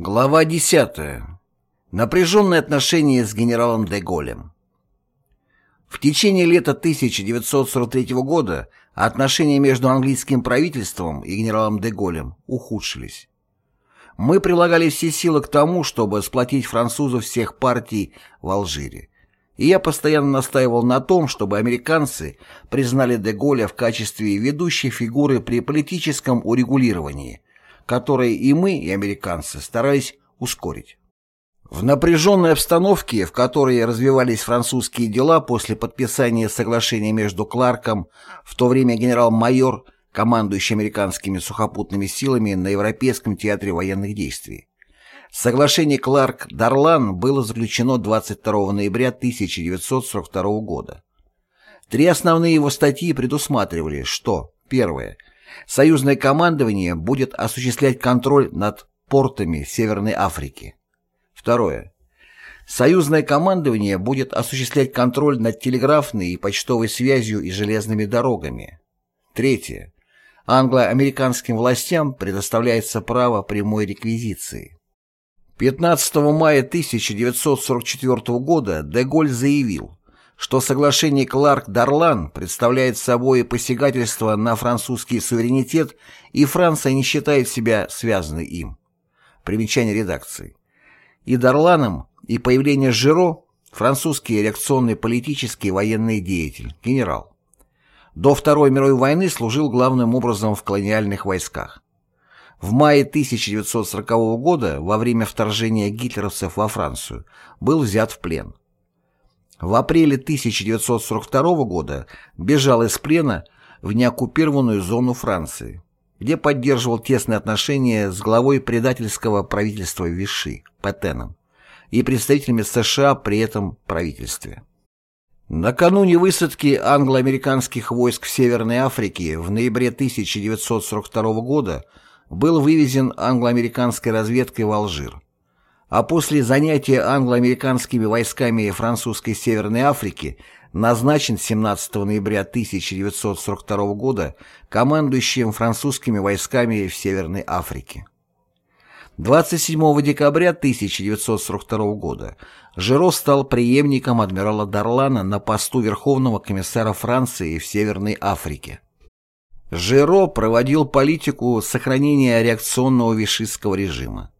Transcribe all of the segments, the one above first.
Глава 10. Напряженные отношения с генералом де Голем. В течение лета 1943 года отношения между английским правительством и генералом де Голем ухудшились. Мы прилагали все силы к тому, чтобы сплотить французов всех партий в Алжире. И я постоянно настаивал на том, чтобы американцы признали де в качестве ведущей фигуры при политическом урегулировании, которые и мы, и американцы старались ускорить. В напряженной обстановке, в которой развивались французские дела после подписания соглашения между Кларком, в то время генерал-майор, командующий американскими сухопутными силами на Европейском театре военных действий. Соглашение Кларк-Дарлан было заключено 22 ноября 1942 года. Три основные его статьи предусматривали, что, первое, Союзное командование будет осуществлять контроль над портами Северной Африки. Второе. Союзное командование будет осуществлять контроль над телеграфной и почтовой связью и железными дорогами. Третье. Англо-американским властям предоставляется право прямой реквизиции. 15 мая 1944 года Деголь заявил, что соглашение Кларк-Дарлан представляет собой посягательство на французский суверенитет, и Франция не считает себя связанной им. Примечание редакции. И Дарланом, и появление Жиро – французский реакционный политический военный деятель, генерал. До Второй мировой войны служил главным образом в колониальных войсках. В мае 1940 года, во время вторжения гитлеровцев во Францию, был взят в плен. В апреле 1942 года бежал из плена в неоккупированную зону Франции, где поддерживал тесные отношения с главой предательского правительства Виши, Петеном, и представителями США при этом правительстве. Накануне высадки англо-американских войск в Северной Африке в ноябре 1942 года был вывезен англо-американской разведкой в Алжир а после занятия англо-американскими войсками французской Северной Африки назначен 17 ноября 1942 года командующим французскими войсками в Северной Африке. 27 декабря 1942 года Жиро стал преемником адмирала Дарлана на посту Верховного комиссара Франции в Северной Африке. Жиро проводил политику сохранения реакционного вишистского режима.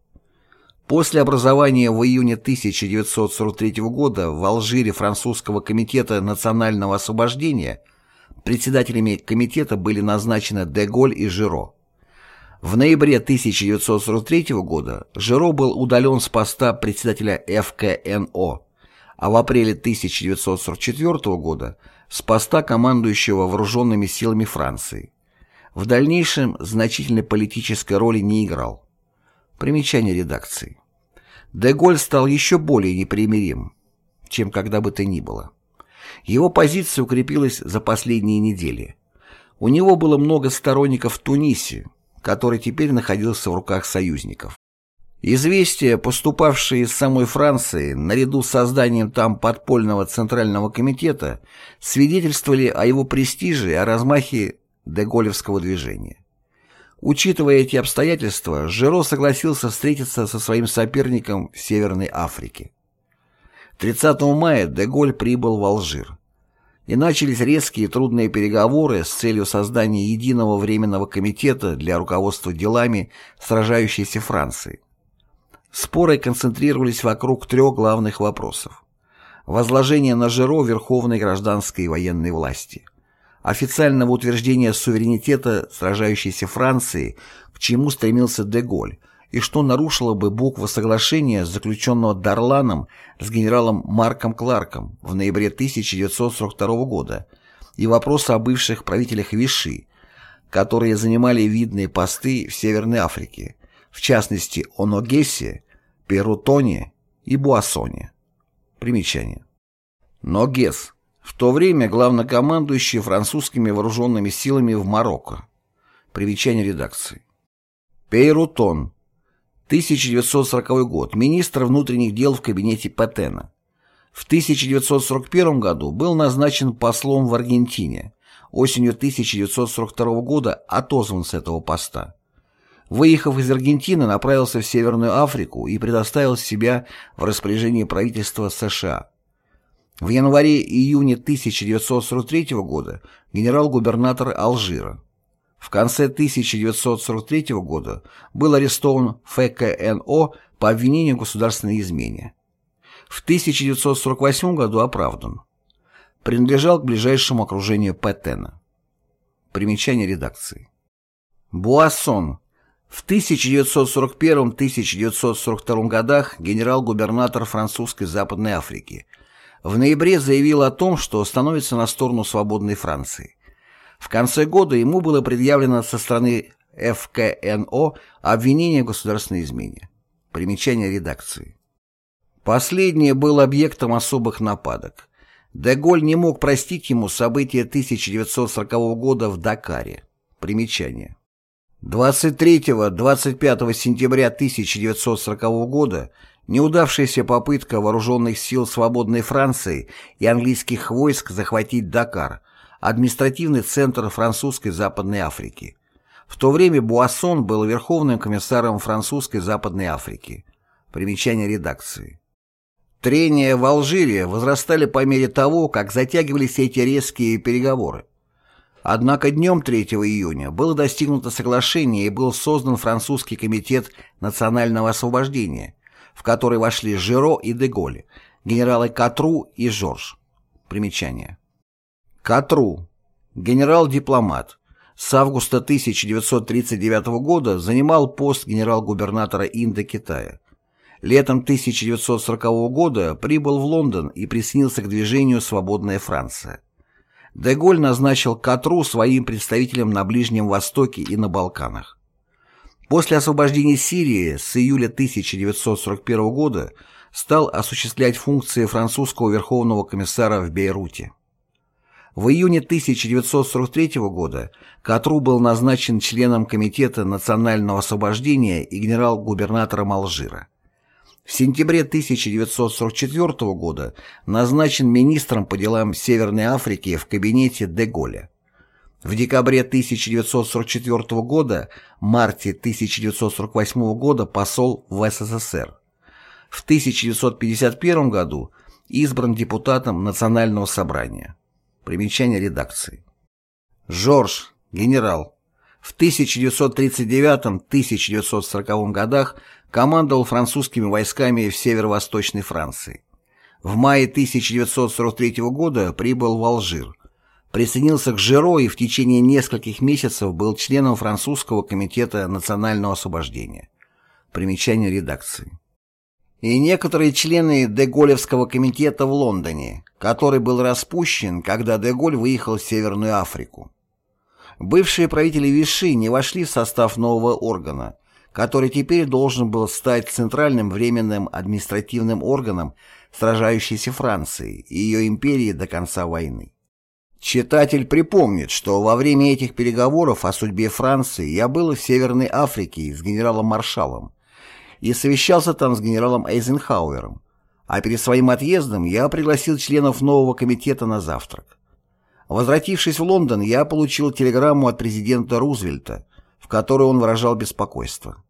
После образования в июне 1943 года в Алжире французского комитета национального освобождения председателями комитета были назначены Деголь и Жиро. В ноябре 1943 года Жиро был удален с поста председателя ФКНО, а в апреле 1944 года с поста командующего вооруженными силами Франции. В дальнейшем значительной политической роли не играл. Примечание редакции. Деголь стал еще более непримирим, чем когда бы то ни было. Его позиция укрепилась за последние недели. У него было много сторонников в Тунисе, который теперь находился в руках союзников. Известия, поступавшие из самой Франции, наряду с созданием там подпольного Центрального комитета, свидетельствовали о его престиже и о размахе деголевского движения. Учитывая эти обстоятельства, Жиро согласился встретиться со своим соперником в Северной Африке. 30 мая Деголь прибыл в Алжир. И начались резкие и трудные переговоры с целью создания единого временного комитета для руководства делами сражающейся Франции. Споры концентрировались вокруг трех главных вопросов. Возложение на Жиро верховной гражданской и военной власти – официального утверждения суверенитета сражающейся Франции, к чему стремился Деголь, и что нарушило бы букву соглашения, заключенного Дарланом с генералом Марком Кларком в ноябре 1942 года, и вопроса о бывших правителях Виши, которые занимали видные посты в Северной Африке, в частности Оногесе, Перутоне и Буассоне. Примечание. Ногес в то время главнокомандующий французскими вооруженными силами в Марокко. Примечание редакции. Пейрутон. 1940 год. Министр внутренних дел в кабинете Патена. В 1941 году был назначен послом в Аргентине. Осенью 1942 года отозван с этого поста. выехав из Аргентины, направился в Северную Африку и предоставил себя в распоряжение правительства США. В январе-июне 1943 года генерал-губернатор Алжира. В конце 1943 года был арестован ФКНО по обвинению в государственной измене. В 1948 году оправдан. Принадлежал к ближайшему окружению Петтена. Примечание редакции. Буассон. В 1941-1942 годах генерал-губернатор французской Западной Африки. В ноябре заявил о том, что становится на сторону свободной Франции. В конце года ему было предъявлено со стороны ФКНО обвинение в государственной измене. Примечание редакции. Последнее было объектом особых нападок. Деголь не мог простить ему события 1940 года в Дакаре. Примечание. 23-25 сентября 1940 года неудавшаяся попытка вооруженных сил свободной Франции и английских войск захватить Дакар, административный центр французской Западной Африки. В то время Буассон был верховным комиссаром французской Западной Африки. Примечание редакции. Трения в Алжире возрастали по мере того, как затягивались эти резкие переговоры. Однако днем 3 июня было достигнуто соглашение и был создан французский комитет национального освобождения, в который вошли Жиро и Деголь, генералы Катру и Жорж. Примечание. Катру. Генерал-дипломат. С августа 1939 года занимал пост генерал-губернатора Индокитая. Летом 1940 года прибыл в Лондон и присоединился к движению «Свободная Франция». Деголь назначил Катру своим представителем на Ближнем Востоке и на Балканах. После освобождения Сирии с июля 1941 года стал осуществлять функции французского верховного комиссара в Бейруте. В июне 1943 года Катру был назначен членом Комитета национального освобождения и генерал-губернатором Алжира. В сентябре 1944 года назначен министром по делам Северной Африки в кабинете Деголя. В декабре 1944 года, марте 1948 года посол в СССР. В 1951 году избран депутатом Национального собрания. Примечание редакции. Жорж, генерал, в 1939-1940 годах командовал французскими войсками в северо-восточной Франции. В мае 1943 года прибыл в Алжир. Присоединился к Жиро и в течение нескольких месяцев был членом французского комитета национального освобождения. Примечание редакции. И некоторые члены Деголевского комитета в Лондоне, который был распущен, когда Деголь выехал в Северную Африку. Бывшие правители Виши не вошли в состав нового органа, который теперь должен был стать центральным временным административным органом сражающейся Франции и ее империи до конца войны. Читатель припомнит, что во время этих переговоров о судьбе Франции я был в Северной Африке с генералом-маршалом и совещался там с генералом Эйзенхауэром, а перед своим отъездом я пригласил членов нового комитета на завтрак. Возвратившись в Лондон, я получил телеграмму от президента Рузвельта, в которой он выражал беспокойство.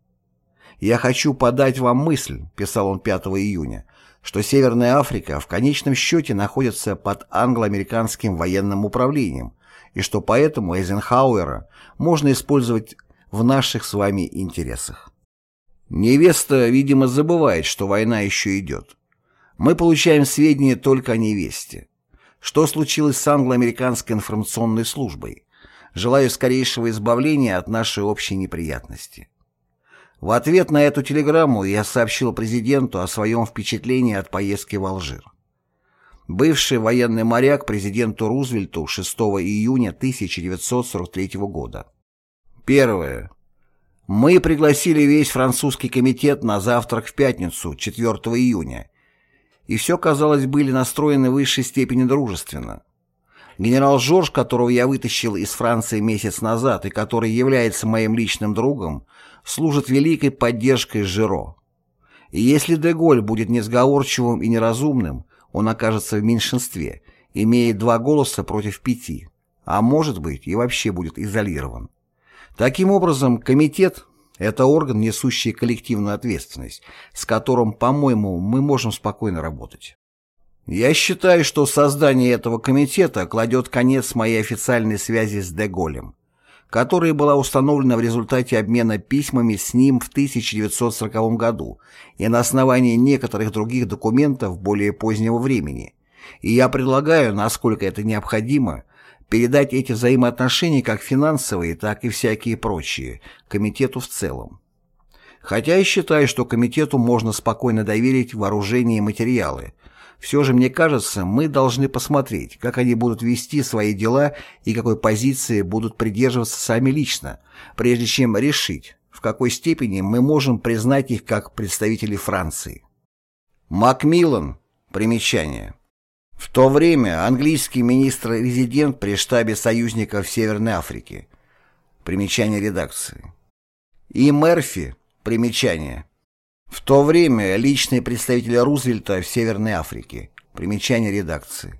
«Я хочу подать вам мысль», — писал он 5 июня, что Северная Африка в конечном счете находится под англо-американским военным управлением и что поэтому Эйзенхауэра можно использовать в наших с вами интересах. Невеста, видимо, забывает, что война еще идет. Мы получаем сведения только о невесте. Что случилось с англо-американской информационной службой? Желаю скорейшего избавления от нашей общей неприятности. В ответ на эту телеграмму я сообщил президенту о своем впечатлении от поездки в Алжир. Бывший военный моряк президенту Рузвельту 6 июня 1943 года. Первое. Мы пригласили весь французский комитет на завтрак в пятницу, 4 июня, и все, казалось, были настроены в высшей степени дружественно. Генерал Жорж, которого я вытащил из Франции месяц назад и который является моим личным другом, служит великой поддержкой Жиро. И если Деголь будет несговорчивым и неразумным, он окажется в меньшинстве, имеет два голоса против пяти, а может быть и вообще будет изолирован. Таким образом, комитет, Это орган, несущий коллективную ответственность, с которым, по-моему, мы можем спокойно работать. Я считаю, что создание этого комитета кладет конец моей официальной связи с Деголем, которая была установлена в результате обмена письмами с ним в 1940 году и на основании некоторых других документов более позднего времени. И я предлагаю, насколько это необходимо, передать эти взаимоотношения как финансовые, так и всякие прочие, комитету в целом. Хотя я считаю, что комитету можно спокойно доверить вооружение и материалы, все же, мне кажется, мы должны посмотреть, как они будут вести свои дела и какой позиции будут придерживаться сами лично, прежде чем решить, в какой степени мы можем признать их как представителей Франции. Макмиллан. Примечание. В то время английский министр-резидент при штабе союзников Северной Африки. Примечание редакции. И Мерфи. Примечание. В то время личный представитель Рузвельта в Северной Африке. Примечание редакции.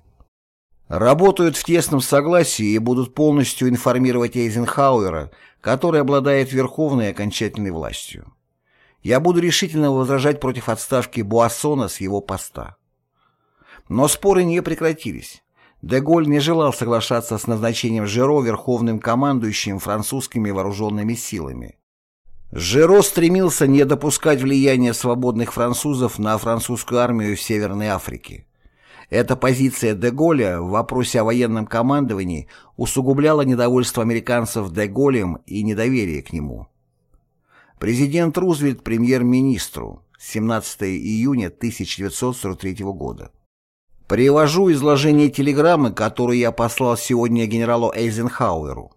Работают в тесном согласии и будут полностью информировать Эйзенхауэра, который обладает верховной и окончательной властью. Я буду решительно возражать против отставки Буассона с его поста. Но споры не прекратились. Деголь не желал соглашаться с назначением Жиро верховным командующим французскими вооруженными силами. Жиро стремился не допускать влияния свободных французов на французскую армию в Северной Африке. Эта позиция Деголя в вопросе о военном командовании усугубляла недовольство американцев Деголем и недоверие к нему. Президент Рузвельт премьер-министру 17 июня 1943 года. Привожу изложение телеграммы, которую я послал сегодня генералу Эйзенхауэру.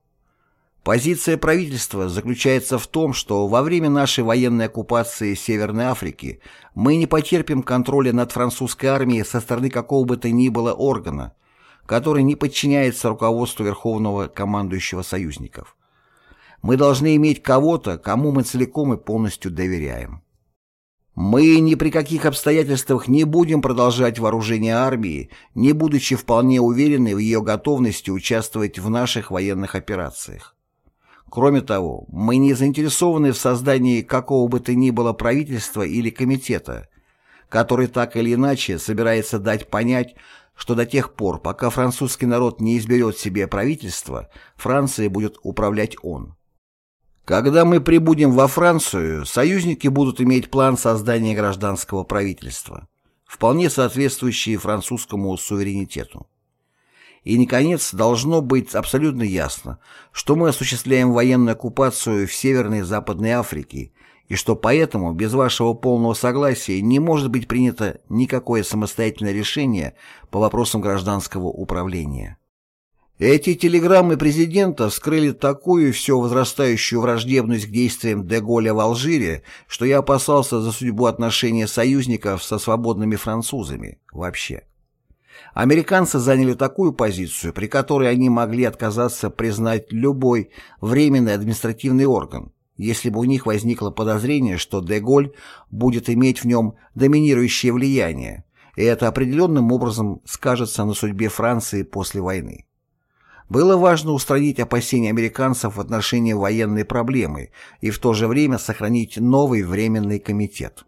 Позиция правительства заключается в том, что во время нашей военной оккупации Северной Африки мы не потерпим контроля над французской армией со стороны какого бы то ни было органа, который не подчиняется руководству Верховного командующего союзников. Мы должны иметь кого-то, кому мы целиком и полностью доверяем. Мы ни при каких обстоятельствах не будем продолжать вооружение армии, не будучи вполне уверены в ее готовности участвовать в наших военных операциях. Кроме того, мы не заинтересованы в создании какого бы то ни было правительства или комитета, который так или иначе собирается дать понять, что до тех пор, пока французский народ не изберет себе правительство, Францией будет управлять он. Когда мы прибудем во Францию, союзники будут иметь план создания гражданского правительства, вполне соответствующий французскому суверенитету. И, наконец, должно быть абсолютно ясно, что мы осуществляем военную оккупацию в Северной и Западной Африке, и что поэтому без вашего полного согласия не может быть принято никакое самостоятельное решение по вопросам гражданского управления. Эти телеграммы президента вскрыли такую все возрастающую враждебность к действиям Деголя в Алжире, что я опасался за судьбу отношений союзников со свободными французами вообще. Американцы заняли такую позицию, при которой они могли отказаться признать любой временный административный орган, если бы у них возникло подозрение, что Деголь будет иметь в нем доминирующее влияние, и это определенным образом скажется на судьбе Франции после войны. Было важно устранить опасения американцев в отношении военной проблемы и в то же время сохранить новый временный комитет.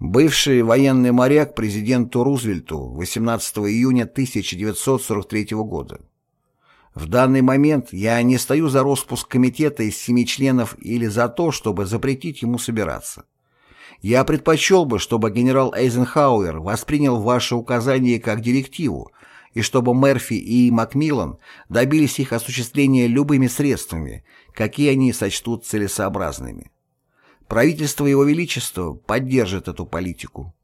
Бывший военный моряк президенту Рузвельту 18 июня 1943 года. В данный момент я не стою за распуск комитета из семи членов или за то, чтобы запретить ему собираться. Я предпочел бы, чтобы генерал Эйзенхауэр воспринял ваши указания как директиву, и чтобы Мерфи и Макмиллан добились их осуществления любыми средствами, какие они сочтут целесообразными. Правительство Его Величества поддержит эту политику.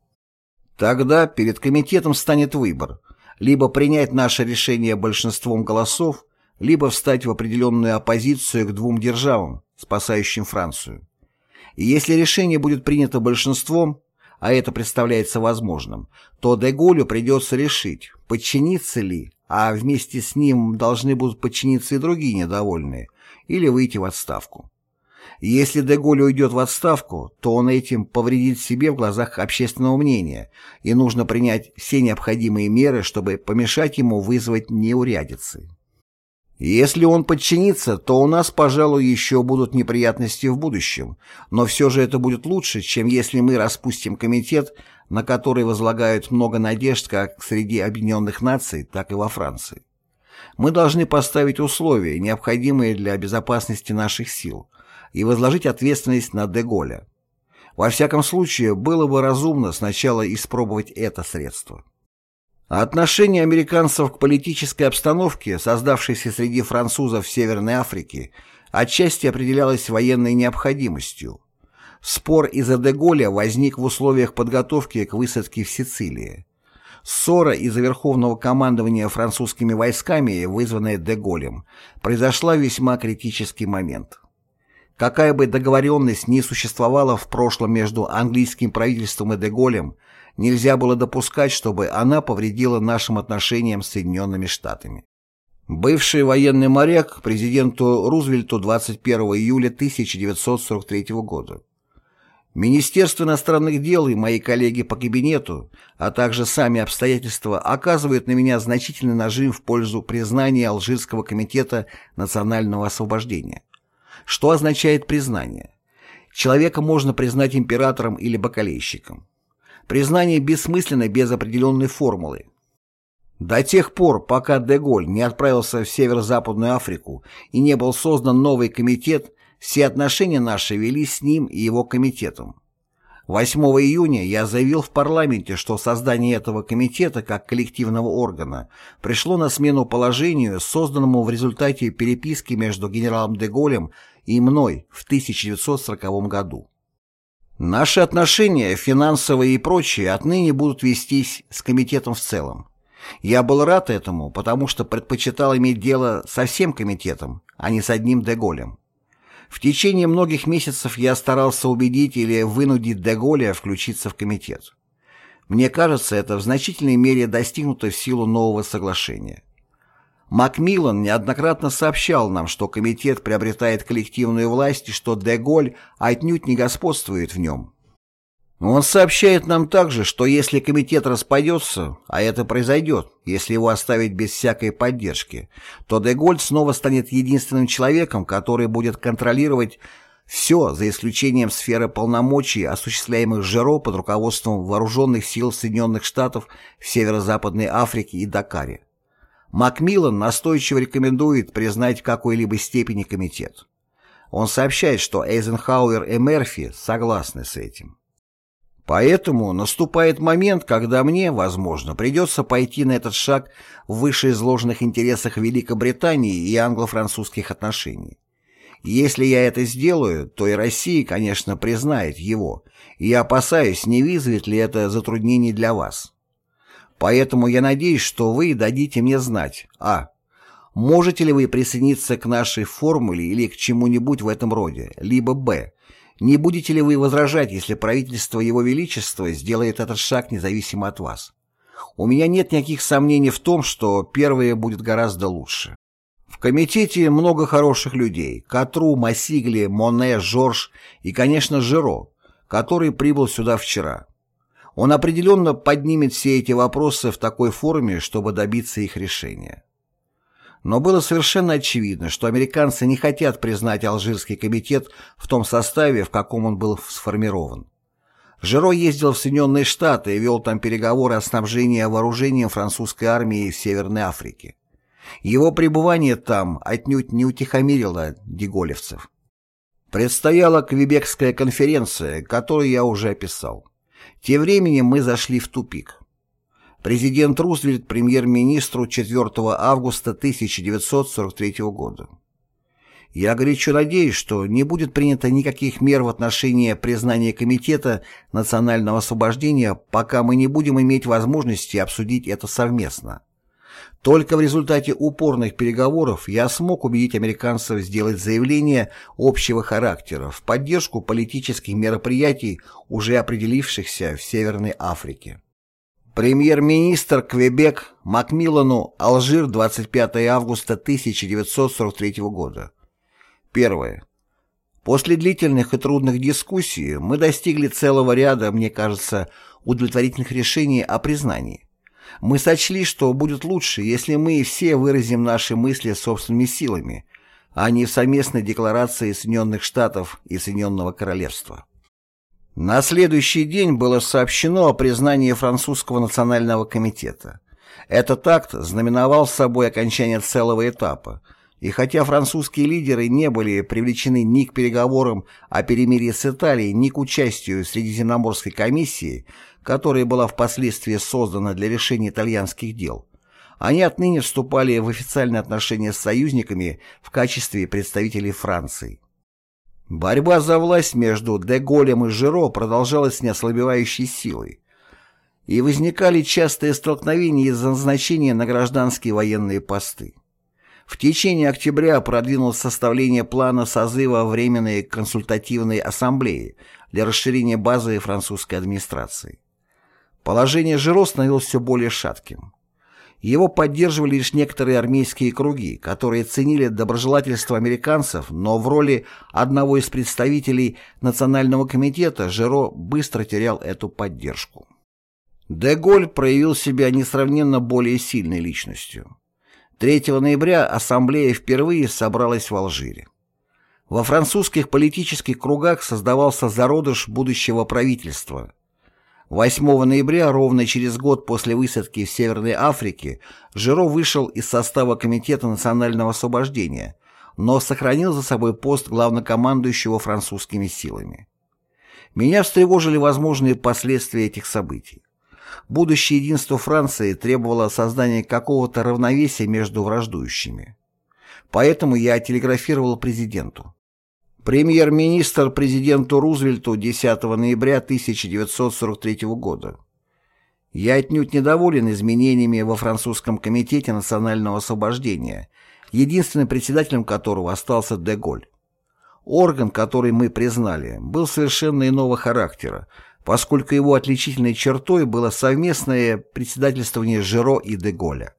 Тогда перед комитетом станет выбор – либо принять наше решение большинством голосов, либо встать в определенную оппозицию к двум державам, спасающим Францию. И если решение будет принято большинством, а это представляется возможным, то Деголю придется решить, подчиниться ли, а вместе с ним должны будут подчиниться и другие недовольные, или выйти в отставку. Если Деголь уйдет в отставку, то он этим повредит себе в глазах общественного мнения, и нужно принять все необходимые меры, чтобы помешать ему вызвать неурядицы. Если он подчинится, то у нас, пожалуй, еще будут неприятности в будущем, но все же это будет лучше, чем если мы распустим комитет, на который возлагают много надежд как среди объединенных наций, так и во Франции. Мы должны поставить условия, необходимые для безопасности наших сил, и возложить ответственность на Деголя. Во всяком случае, было бы разумно сначала испробовать это средство. Отношение американцев к политической обстановке, создавшейся среди французов в Северной Африке, отчасти определялось военной необходимостью. Спор из-за Деголя возник в условиях подготовки к высадке в Сицилии. Ссора из-за верховного командования французскими войсками, вызванная Деголем, произошла в весьма критический момент. Какая бы договоренность ни существовала в прошлом между английским правительством и Деголем, нельзя было допускать, чтобы она повредила нашим отношениям с Соединенными Штатами. Бывший военный моряк президенту Рузвельту 21 июля 1943 года. Министерство иностранных дел и мои коллеги по кабинету, а также сами обстоятельства оказывают на меня значительный нажим в пользу признания Алжирского комитета национального освобождения. Что означает признание? Человека можно признать императором или бакалейщиком. Признание бессмысленно без определенной формулы. До тех пор, пока Деголь не отправился в Северо-Западную Африку и не был создан новый комитет, все отношения наши вели с ним и его комитетом. 8 июня я заявил в парламенте, что создание этого комитета как коллективного органа пришло на смену положению, созданному в результате переписки между генералом Деголем и мной в 1940 году. Наши отношения, финансовые и прочие, отныне будут вестись с комитетом в целом. Я был рад этому, потому что предпочитал иметь дело со всем комитетом, а не с одним Деголем. В течение многих месяцев я старался убедить или вынудить Деголя включиться в комитет. Мне кажется, это в значительной мере достигнуто в силу нового соглашения. Макмиллан неоднократно сообщал нам, что комитет приобретает коллективную власть и что Деголь отнюдь не господствует в нем. Он сообщает нам также, что если комитет распадется, а это произойдет, если его оставить без всякой поддержки, то Деголь снова станет единственным человеком, который будет контролировать все, за исключением сферы полномочий, осуществляемых ЖРО под руководством вооруженных сил Соединенных Штатов в Северо-Западной Африке и Дакаре. Макмиллан настойчиво рекомендует признать в какой-либо степени комитет. Он сообщает, что Эйзенхауэр и Мерфи согласны с этим. Поэтому наступает момент, когда мне, возможно, придется пойти на этот шаг в вышеизложенных интересах Великобритании и англо-французских отношений. Если я это сделаю, то и Россия, конечно, признает его, и я опасаюсь, не вызовет ли это затруднений для вас. Поэтому я надеюсь, что вы дадите мне знать а. Можете ли вы присоединиться к нашей формуле или к чему-нибудь в этом роде, либо б. Не будете ли вы возражать, если правительство Его Величества сделает этот шаг независимо от вас? У меня нет никаких сомнений в том, что первое будет гораздо лучше. В комитете много хороших людей – Катру, Массигли, Моне, Жорж и, конечно, Жиро, который прибыл сюда вчера. Он определенно поднимет все эти вопросы в такой форме, чтобы добиться их решения. Но было совершенно очевидно, что американцы не хотят признать Алжирский комитет в том составе, в каком он был сформирован. Жиро ездил в Соединенные Штаты и вел там переговоры о снабжении вооружением французской армии в Северной Африке. Его пребывание там отнюдь не утихомирило деголевцев. Предстояла Квебекская конференция, которую я уже описал. Тем временем мы зашли в тупик. Президент Рузвельт премьер-министру 4 августа 1943 года. Я горячо надеюсь, что не будет принято никаких мер в отношении признания Комитета национального освобождения, пока мы не будем иметь возможности обсудить это совместно. Только в результате упорных переговоров я смог убедить американцев сделать заявление общего характера в поддержку политических мероприятий, уже определившихся в Северной Африке. Премьер-министр Квебек Макмиллану Алжир 25 августа 1943 года. Первое. После длительных и трудных дискуссий мы достигли целого ряда, мне кажется, удовлетворительных решений о признании. Мы сочли, что будет лучше, если мы все выразим наши мысли собственными силами, а не в совместной декларации Соединенных Штатов и Соединенного Королевства. На следующий день было сообщено о признании французского национального комитета. Этот акт знаменовал собой окончание целого этапа, и хотя французские лидеры не были привлечены ни к переговорам о перемирии с Италией, ни к участию в Средиземноморской комиссии, которая была впоследствии создана для решения итальянских дел, они отныне вступали в официальные отношения с союзниками в качестве представителей Франции. Борьба за власть между Деголем и Жиро продолжалась с неослабевающей силой, и возникали частые столкновения из-за назначения на гражданские военные посты. В течение октября продвинулось составление плана созыва Временной консультативной ассамблеи для расширения базы французской администрации. Положение Жиро становилось все более шатким. Его поддерживали лишь некоторые армейские круги, которые ценили доброжелательство американцев, но в роли одного из представителей Национального комитета Жиро быстро терял эту поддержку. Деголь проявил себя несравненно более сильной личностью. 3 ноября ассамблея впервые собралась в Алжире. Во французских политических кругах создавался зародыш будущего правительства. 8 ноября, ровно через год после высадки в Северной Африке, Жиро вышел из состава Комитета национального освобождения, но сохранил за собой пост главнокомандующего французскими силами. Меня встревожили возможные последствия этих событий. Будущее единство Франции требовало создания какого-то равновесия между враждующими. Поэтому я телеграфировал президенту. Премьер-министр президенту Рузвельту 10 ноября 1943 года. Я отнюдь недоволен изменениями во французском комитете национального освобождения, единственным председателем которого остался Деголь. Орган, который мы признали, был совершенно иного характера, поскольку его отличительной чертой было совместное председательствование Жиро и Деголя.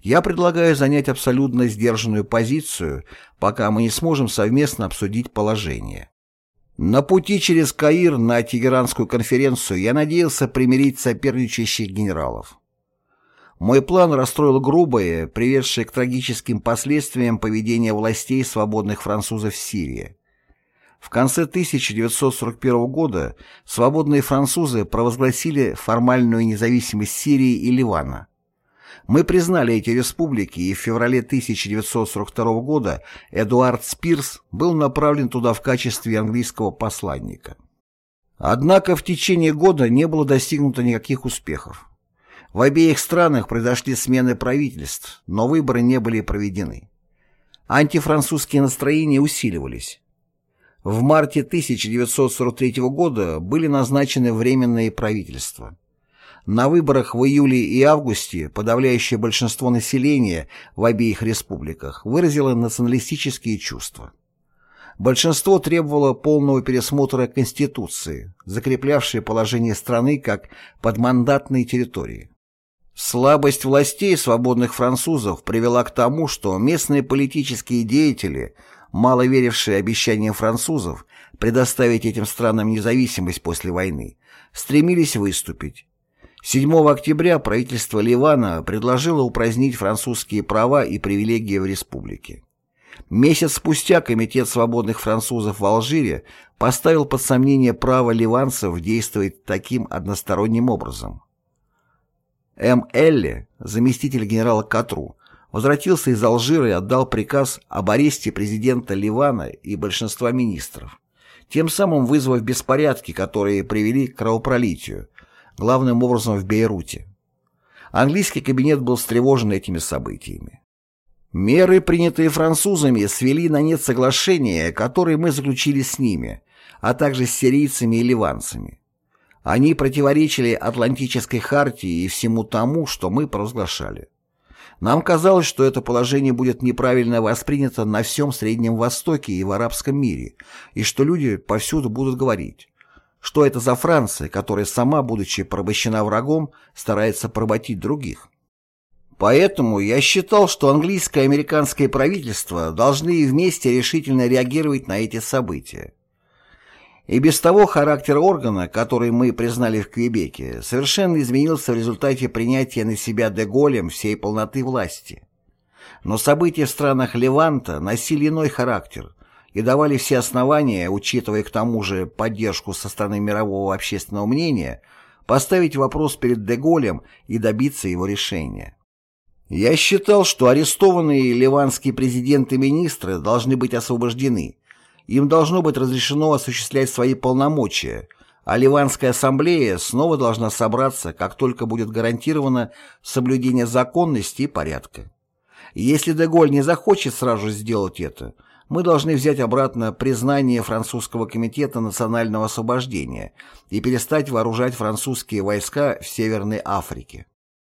Я предлагаю занять абсолютно сдержанную позицию, пока мы не сможем совместно обсудить положение. На пути через Каир на Тегеранскую конференцию я надеялся примирить соперничающих генералов. Мой план расстроил грубое, приведшее к трагическим последствиям поведение властей свободных французов Сирии. В конце 1941 года свободные французы провозгласили формальную независимость Сирии и Ливана. Мы признали эти республики, и в феврале 1942 года Эдуард Спирс был направлен туда в качестве английского посланника. Однако в течение года не было достигнуто никаких успехов. В обеих странах произошли смены правительств, но выборы не были проведены. Антифранцузские настроения усиливались. В марте 1943 года были назначены временные правительства. На выборах в июле и августе подавляющее большинство населения в обеих республиках выразило националистические чувства. Большинство требовало полного пересмотра Конституции, закреплявшей положение страны как подмандатной территории. Слабость властей свободных французов привела к тому, что местные политические деятели – мало верившие обещаниям французов предоставить этим странам независимость после войны, стремились выступить. 7 октября правительство Ливана предложило упразднить французские права и привилегии в республике. Месяц спустя Комитет свободных французов в Алжире поставил под сомнение право ливанцев действовать таким односторонним образом. М. Элли, заместитель генерала Катру, возвратился из Алжира и отдал приказ об аресте президента Ливана и большинства министров, тем самым вызвав беспорядки, которые привели к кровопролитию, главным образом в Бейруте. Английский кабинет был встревожен этими событиями. Меры, принятые французами, свели на нет соглашения, которые мы заключили с ними, а также с сирийцами и ливанцами. Они противоречили Атлантической хартии и всему тому, что мы провозглашали. Нам казалось, что это положение будет неправильно воспринято на всем Среднем Востоке и в арабском мире, и что люди повсюду будут говорить, что это за Франция, которая сама, будучи порабощена врагом, старается поработить других. Поэтому я считал, что английское и американское правительство должны вместе решительно реагировать на эти события. И без того характер органа, который мы признали в Квебеке, совершенно изменился в результате принятия на себя Деголем всей полноты власти. Но события в странах Леванта носили иной характер и давали все основания, учитывая к тому же поддержку со стороны мирового общественного мнения, поставить вопрос перед Деголем и добиться его решения. Я считал, что арестованные ливанские президенты и министры должны быть освобождены, им должно быть разрешено осуществлять свои полномочия, а Ливанская ассамблея снова должна собраться, как только будет гарантировано соблюдение законности и порядка. Если Деголь не захочет сразу сделать это, мы должны взять обратно признание французского комитета национального освобождения и перестать вооружать французские войска в Северной Африке.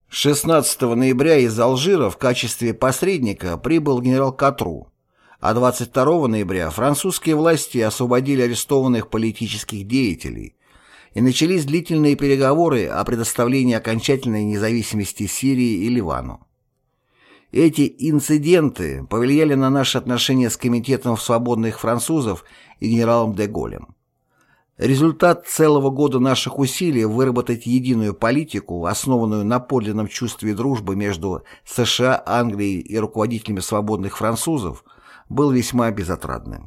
16 ноября из Алжира в качестве посредника прибыл генерал Катру, а 22 ноября французские власти освободили арестованных политических деятелей, и начались длительные переговоры о предоставлении окончательной независимости Сирии и Ливану. Эти инциденты повлияли на наши отношения с Комитетом свободных французов и генералом де Голем. Результат целого года наших усилий выработать единую политику, основанную на подлинном чувстве дружбы между США, Англией и руководителями свободных французов – был весьма безотрадным.